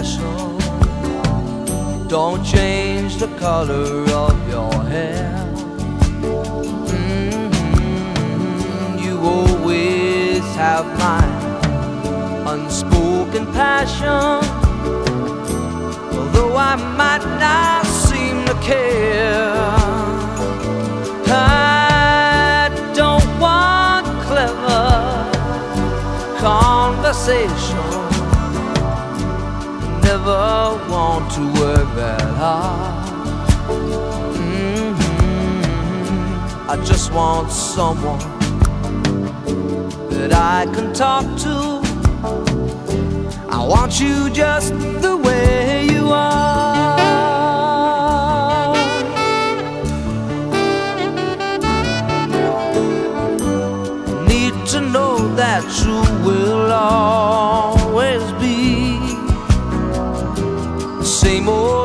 Fashion. Don't change the color of your hair. Mm-hmm. You always have my unspoken passion. Although I might not seem to care, I don't want clever conversation. Never want to work that hard. Mm-hmm. I just want someone that I can talk to. I want you just the way you are. Need to know that you will always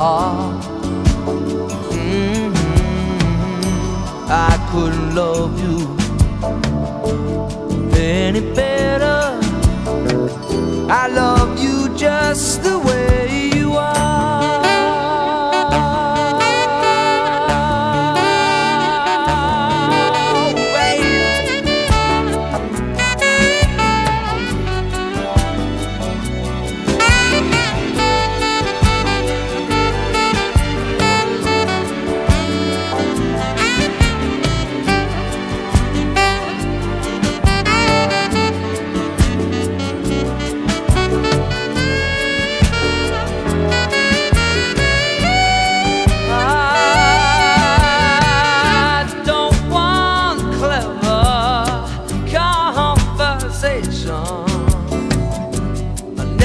heart. Mhm. I couldn't love you any better. I love